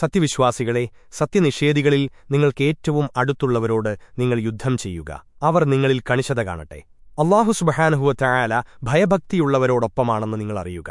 സത്യവിശ്വാസികളെ സത്യനിഷേധികളിൽ നിങ്ങൾക്കേറ്റവും അടുത്തുള്ളവരോട് നിങ്ങൾ യുദ്ധം ചെയ്യുക. അവർ നിങ്ങളിൽ കണിശത കാണട്ടെ. അള്ളാഹു സുബഹാനുഹുവ ചായാല ഭയഭക്തിയുള്ളവരോടൊപ്പമാണെന്ന് നിങ്ങൾ അറിയുക.